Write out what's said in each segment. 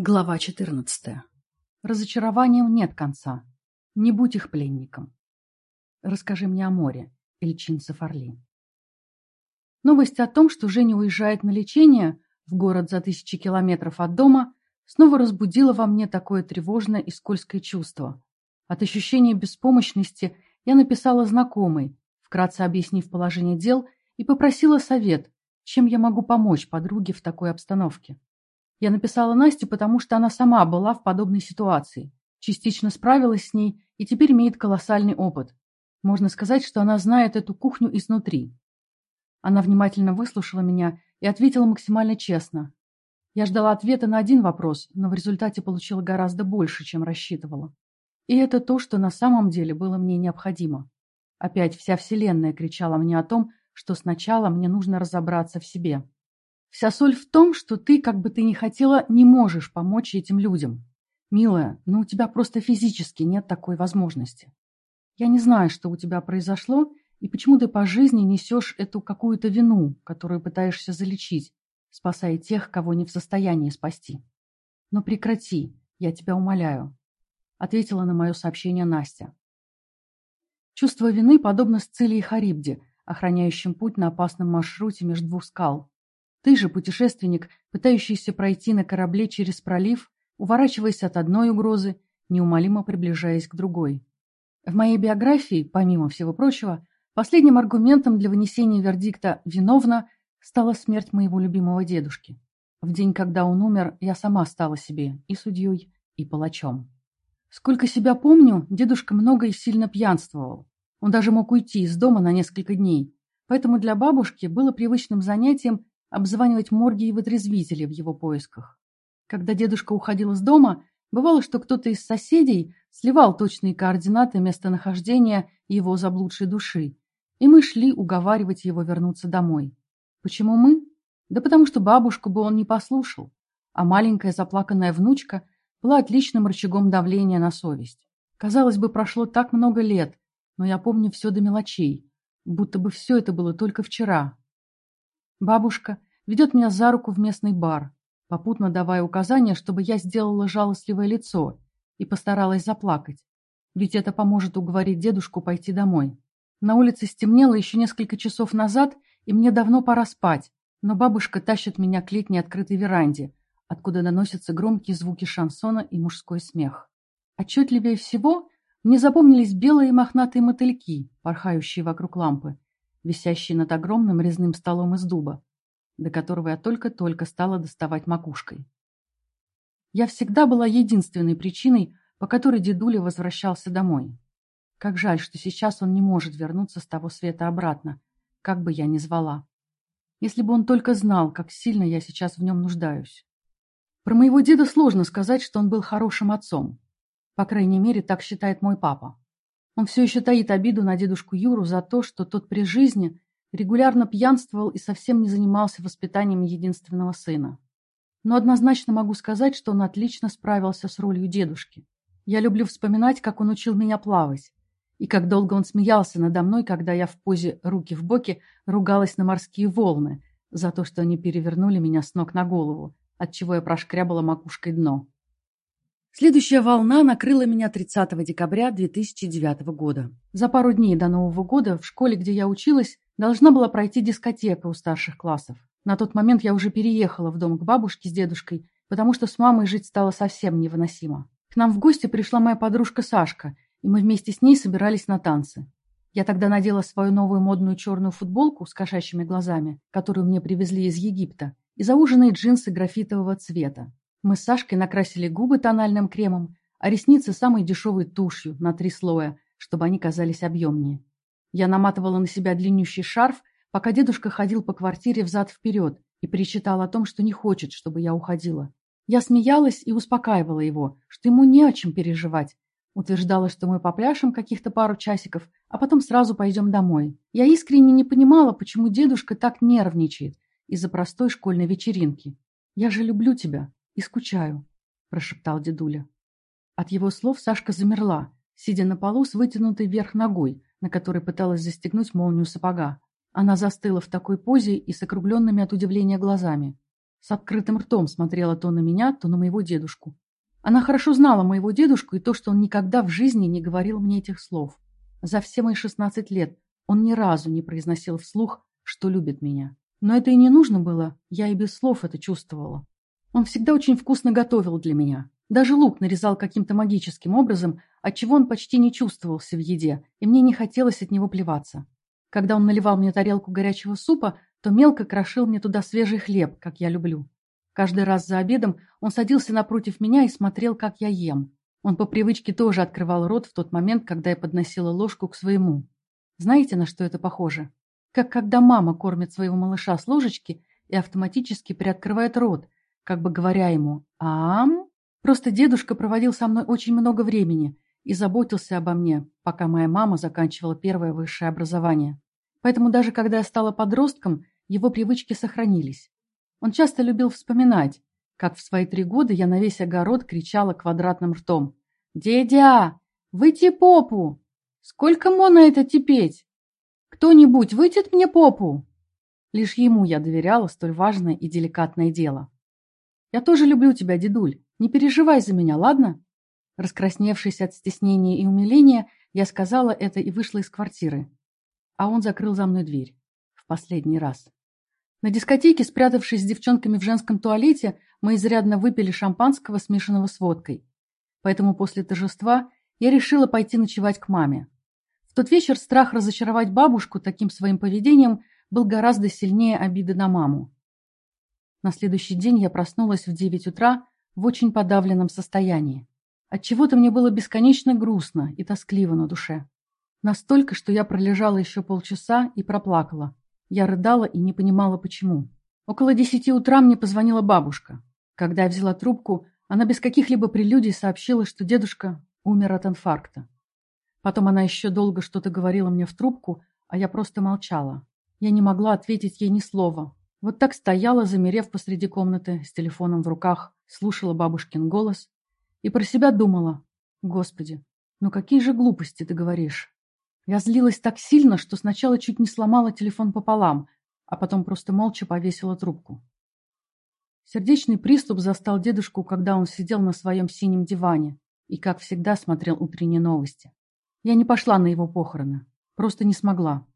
Глава 14. Разочарованием нет конца. Не будь их пленником. Расскажи мне о море, Эльчин Сафарли. Новость о том, что Женя уезжает на лечение в город за тысячи километров от дома, снова разбудила во мне такое тревожное и скользкое чувство. От ощущения беспомощности я написала знакомой, вкратце объяснив положение дел, и попросила совет, чем я могу помочь подруге в такой обстановке. Я написала Насте, потому что она сама была в подобной ситуации, частично справилась с ней и теперь имеет колоссальный опыт. Можно сказать, что она знает эту кухню изнутри. Она внимательно выслушала меня и ответила максимально честно. Я ждала ответа на один вопрос, но в результате получила гораздо больше, чем рассчитывала. И это то, что на самом деле было мне необходимо. Опять вся вселенная кричала мне о том, что сначала мне нужно разобраться в себе. Вся соль в том, что ты, как бы ты ни хотела, не можешь помочь этим людям. Милая, но ну у тебя просто физически нет такой возможности. Я не знаю, что у тебя произошло, и почему ты по жизни несешь эту какую-то вину, которую пытаешься залечить, спасая тех, кого не в состоянии спасти. Но прекрати, я тебя умоляю, — ответила на мое сообщение Настя. Чувство вины подобно Сцилии Харибде, охраняющим путь на опасном маршруте между двух скал. Ты же, путешественник, пытающийся пройти на корабле через пролив, уворачиваясь от одной угрозы, неумолимо приближаясь к другой. В моей биографии, помимо всего прочего, последним аргументом для вынесения вердикта «виновна» стала смерть моего любимого дедушки. В день, когда он умер, я сама стала себе и судьей, и палачом. Сколько себя помню, дедушка много и сильно пьянствовал. Он даже мог уйти из дома на несколько дней. Поэтому для бабушки было привычным занятием обзванивать морги и вытрезвители в его поисках. Когда дедушка уходил из дома, бывало, что кто-то из соседей сливал точные координаты местонахождения его заблудшей души, и мы шли уговаривать его вернуться домой. Почему мы? Да потому что бабушку бы он не послушал, а маленькая заплаканная внучка была отличным рычагом давления на совесть. Казалось бы, прошло так много лет, но я помню все до мелочей, будто бы все это было только вчера, Бабушка ведет меня за руку в местный бар, попутно давая указания, чтобы я сделала жалостливое лицо и постаралась заплакать, ведь это поможет уговорить дедушку пойти домой. На улице стемнело еще несколько часов назад, и мне давно пора спать, но бабушка тащит меня к летней открытой веранде, откуда доносятся громкие звуки шансона и мужской смех. Отчетливее всего мне запомнились белые мохнатые мотыльки, порхающие вокруг лампы, висящий над огромным резным столом из дуба, до которого я только-только стала доставать макушкой. Я всегда была единственной причиной, по которой дедуля возвращался домой. Как жаль, что сейчас он не может вернуться с того света обратно, как бы я ни звала. Если бы он только знал, как сильно я сейчас в нем нуждаюсь. Про моего деда сложно сказать, что он был хорошим отцом. По крайней мере, так считает мой папа. Он все еще таит обиду на дедушку Юру за то, что тот при жизни регулярно пьянствовал и совсем не занимался воспитанием единственного сына. Но однозначно могу сказать, что он отлично справился с ролью дедушки. Я люблю вспоминать, как он учил меня плавать, и как долго он смеялся надо мной, когда я в позе руки в боки ругалась на морские волны за то, что они перевернули меня с ног на голову, отчего я прошкрябала макушкой дно. Следующая волна накрыла меня 30 декабря 2009 года. За пару дней до Нового года в школе, где я училась, должна была пройти дискотека у старших классов. На тот момент я уже переехала в дом к бабушке с дедушкой, потому что с мамой жить стало совсем невыносимо. К нам в гости пришла моя подружка Сашка, и мы вместе с ней собирались на танцы. Я тогда надела свою новую модную черную футболку с кошачьими глазами, которую мне привезли из Египта, и зауженные джинсы графитового цвета. Мы с Сашкой накрасили губы тональным кремом, а ресницы самой дешевой тушью на три слоя, чтобы они казались объемнее. Я наматывала на себя длиннющий шарф, пока дедушка ходил по квартире взад-вперед и причитал о том, что не хочет, чтобы я уходила. Я смеялась и успокаивала его, что ему не о чем переживать. Утверждала, что мы попляшем каких-то пару часиков, а потом сразу пойдем домой. Я искренне не понимала, почему дедушка так нервничает из-за простой школьной вечеринки. «Я же люблю тебя», и скучаю», — прошептал дедуля. От его слов Сашка замерла, сидя на полу с вытянутой вверх ногой, на которой пыталась застегнуть молнию сапога. Она застыла в такой позе и с округленными от удивления глазами. С открытым ртом смотрела то на меня, то на моего дедушку. Она хорошо знала моего дедушку и то, что он никогда в жизни не говорил мне этих слов. За все мои шестнадцать лет он ни разу не произносил вслух, что любит меня. Но это и не нужно было, я и без слов это чувствовала. Он всегда очень вкусно готовил для меня. Даже лук нарезал каким-то магическим образом, отчего он почти не чувствовался в еде, и мне не хотелось от него плеваться. Когда он наливал мне тарелку горячего супа, то мелко крошил мне туда свежий хлеб, как я люблю. Каждый раз за обедом он садился напротив меня и смотрел, как я ем. Он по привычке тоже открывал рот в тот момент, когда я подносила ложку к своему. Знаете, на что это похоже? Как когда мама кормит своего малыша с ложечки и автоматически приоткрывает рот, как бы говоря ему «Ам?». Просто дедушка проводил со мной очень много времени и заботился обо мне, пока моя мама заканчивала первое высшее образование. Поэтому даже когда я стала подростком, его привычки сохранились. Он часто любил вспоминать, как в свои три года я на весь огород кричала квадратным ртом. «Дедя, выйти попу! Сколько мона это тепеть? Кто-нибудь вытит мне попу?» Лишь ему я доверяла столь важное и деликатное дело. «Я тоже люблю тебя, дедуль. Не переживай за меня, ладно?» Раскрасневшись от стеснения и умиления, я сказала это и вышла из квартиры. А он закрыл за мной дверь. В последний раз. На дискотеке, спрятавшись с девчонками в женском туалете, мы изрядно выпили шампанского, смешанного с водкой. Поэтому после торжества я решила пойти ночевать к маме. В тот вечер страх разочаровать бабушку таким своим поведением был гораздо сильнее обиды на маму. На следующий день я проснулась в девять утра в очень подавленном состоянии. Отчего-то мне было бесконечно грустно и тоскливо на душе. Настолько, что я пролежала еще полчаса и проплакала. Я рыдала и не понимала, почему. Около десяти утра мне позвонила бабушка. Когда я взяла трубку, она без каких-либо прелюдий сообщила, что дедушка умер от инфаркта. Потом она еще долго что-то говорила мне в трубку, а я просто молчала. Я не могла ответить ей ни слова. Вот так стояла, замерев посреди комнаты, с телефоном в руках, слушала бабушкин голос и про себя думала. Господи, ну какие же глупости ты говоришь. Я злилась так сильно, что сначала чуть не сломала телефон пополам, а потом просто молча повесила трубку. Сердечный приступ застал дедушку, когда он сидел на своем синем диване и, как всегда, смотрел утренние новости. Я не пошла на его похороны, просто не смогла.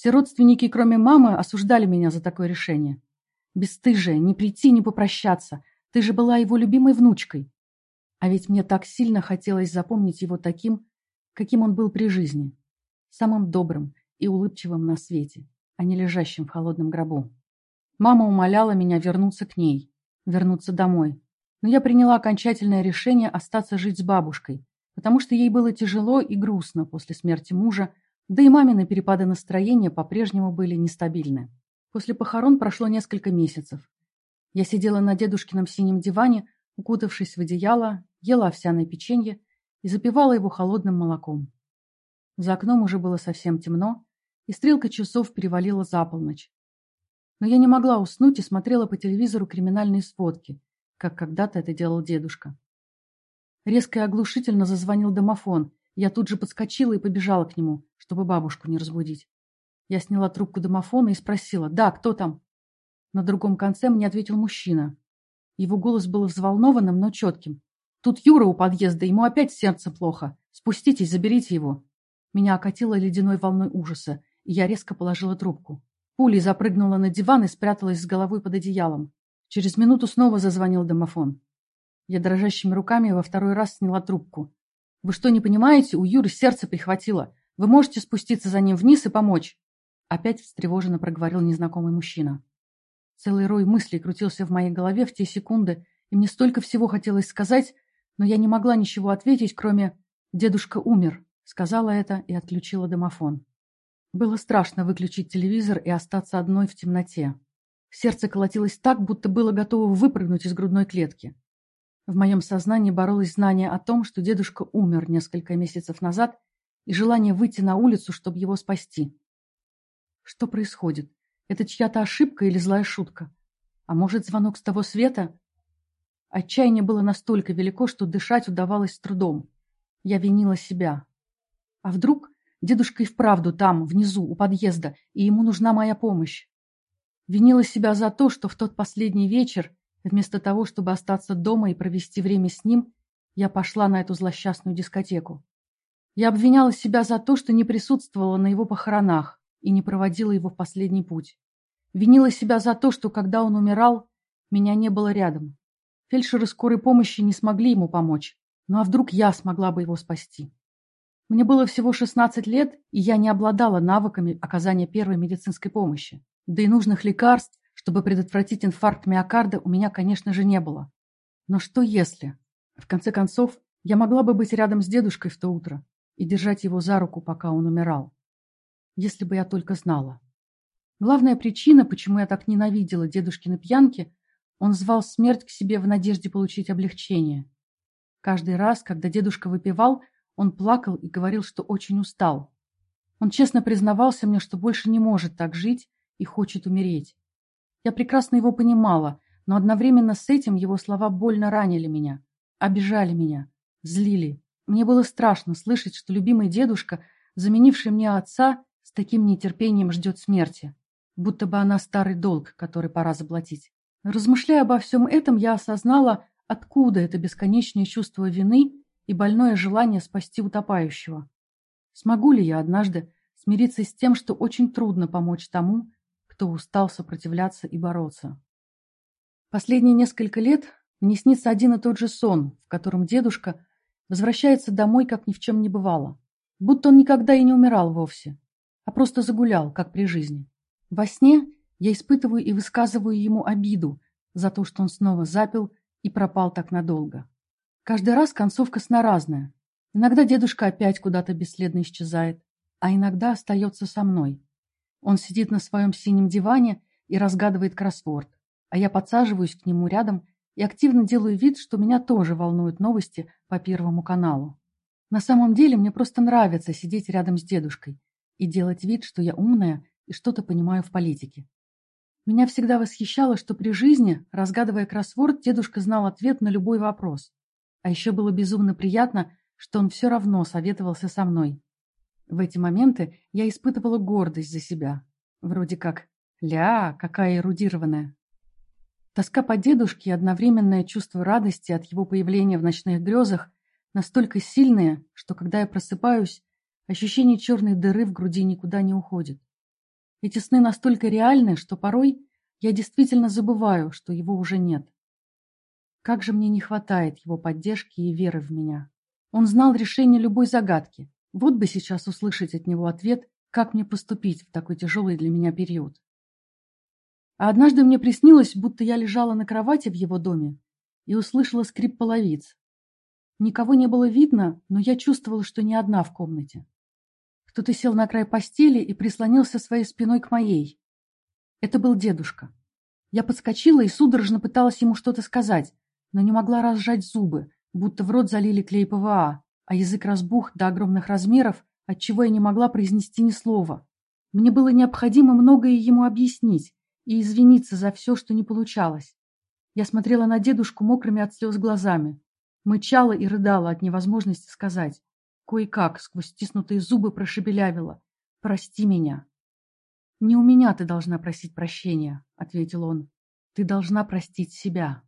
Все родственники, кроме мамы, осуждали меня за такое решение. Бесстыжие, не прийти, не попрощаться. Ты же была его любимой внучкой. А ведь мне так сильно хотелось запомнить его таким, каким он был при жизни самым добрым и улыбчивым на свете, а не лежащим в холодном гробу. Мама умоляла меня вернуться к ней, вернуться домой. Но я приняла окончательное решение остаться жить с бабушкой, потому что ей было тяжело и грустно после смерти мужа, да и мамины перепады настроения по-прежнему были нестабильны. После похорон прошло несколько месяцев. Я сидела на дедушкином синем диване, укутавшись в одеяло, ела овсяное печенье и запивала его холодным молоком. За окном уже было совсем темно, и стрелка часов перевалила за полночь. Но я не могла уснуть и смотрела по телевизору криминальные сводки, как когда-то это делал дедушка. Резко и оглушительно зазвонил домофон, я тут же подскочила и побежала к нему, чтобы бабушку не разбудить. Я сняла трубку домофона и спросила «Да, кто там?» На другом конце мне ответил мужчина. Его голос был взволнованным, но четким. «Тут Юра у подъезда, ему опять сердце плохо. Спуститесь, заберите его». Меня окатило ледяной волной ужаса, и я резко положила трубку. Пулей запрыгнула на диван и спряталась с головой под одеялом. Через минуту снова зазвонил домофон. Я дрожащими руками во второй раз сняла трубку. «Вы что, не понимаете? У Юры сердце прихватило. Вы можете спуститься за ним вниз и помочь?» Опять встревоженно проговорил незнакомый мужчина. Целый рой мыслей крутился в моей голове в те секунды, и мне столько всего хотелось сказать, но я не могла ничего ответить, кроме «дедушка умер». Сказала это и отключила домофон. Было страшно выключить телевизор и остаться одной в темноте. Сердце колотилось так, будто было готово выпрыгнуть из грудной клетки. В моем сознании боролось знание о том, что дедушка умер несколько месяцев назад, и желание выйти на улицу, чтобы его спасти. Что происходит? Это чья-то ошибка или злая шутка? А может, звонок с того света? Отчаяние было настолько велико, что дышать удавалось с трудом. Я винила себя, а вдруг дедушка и вправду там, внизу, у подъезда, и ему нужна моя помощь? Винила себя за то, что в тот последний вечер, вместо того, чтобы остаться дома и провести время с ним, я пошла на эту злосчастную дискотеку. Я обвиняла себя за то, что не присутствовала на его похоронах и не проводила его в последний путь. Винила себя за то, что, когда он умирал, меня не было рядом. Фельдшеры скорой помощи не смогли ему помочь. Ну а вдруг я смогла бы его спасти? Мне было всего 16 лет, и я не обладала навыками оказания первой медицинской помощи. Да и нужных лекарств, чтобы предотвратить инфаркт миокарда, у меня, конечно же, не было. Но что если? В конце концов, я могла бы быть рядом с дедушкой в то утро и держать его за руку, пока он умирал. Если бы я только знала. Главная причина, почему я так ненавидела дедушкины пьянки, он звал смерть к себе в надежде получить облегчение. Каждый раз, когда дедушка выпивал, он плакал и говорил, что очень устал. Он честно признавался мне, что больше не может так жить и хочет умереть. Я прекрасно его понимала, но одновременно с этим его слова больно ранили меня, обижали меня, злили. Мне было страшно слышать, что любимый дедушка, заменивший мне отца, с таким нетерпением ждет смерти, будто бы она старый долг, который пора заплатить. Размышляя обо всем этом, я осознала, откуда это бесконечное чувство вины и больное желание спасти утопающего. Смогу ли я однажды смириться с тем, что очень трудно помочь тому, кто устал сопротивляться и бороться? Последние несколько лет мне снится один и тот же сон, в котором дедушка возвращается домой, как ни в чем не бывало. Будто он никогда и не умирал вовсе, а просто загулял, как при жизни. Во сне я испытываю и высказываю ему обиду за то, что он снова запил и пропал так надолго. Каждый раз концовка сна разная. Иногда дедушка опять куда-то бесследно исчезает, а иногда остается со мной. Он сидит на своем синем диване и разгадывает кроссворд, а я подсаживаюсь к нему рядом и активно делаю вид, что меня тоже волнуют новости по Первому каналу. На самом деле мне просто нравится сидеть рядом с дедушкой и делать вид, что я умная и что-то понимаю в политике. Меня всегда восхищало, что при жизни, разгадывая кроссворд, дедушка знал ответ на любой вопрос. А еще было безумно приятно, что он все равно советовался со мной. В эти моменты я испытывала гордость за себя. Вроде как «Ля, какая эрудированная». Тоска по дедушке и одновременное чувство радости от его появления в ночных грезах настолько сильные, что когда я просыпаюсь, ощущение черной дыры в груди никуда не уходит. Эти сны настолько реальны, что порой я действительно забываю, что его уже нет. Как же мне не хватает его поддержки и веры в меня. Он знал решение любой загадки. Вот бы сейчас услышать от него ответ, как мне поступить в такой тяжелый для меня период. А однажды мне приснилось, будто я лежала на кровати в его доме и услышала скрип половиц. Никого не было видно, но я чувствовала, что не одна в комнате. Кто-то сел на край постели и прислонился своей спиной к моей. Это был дедушка. Я подскочила и судорожно пыталась ему что-то сказать, но не могла разжать зубы, будто в рот залили клей ПВА, а язык разбух до огромных размеров, отчего я не могла произнести ни слова. Мне было необходимо многое ему объяснить и извиниться за все, что не получалось. Я смотрела на дедушку мокрыми от слез глазами, мычала и рыдала от невозможности сказать. Кое-как сквозь стиснутые зубы прошебелявила. «Прости меня». «Не у меня ты должна просить прощения», — ответил он. «Ты должна простить себя».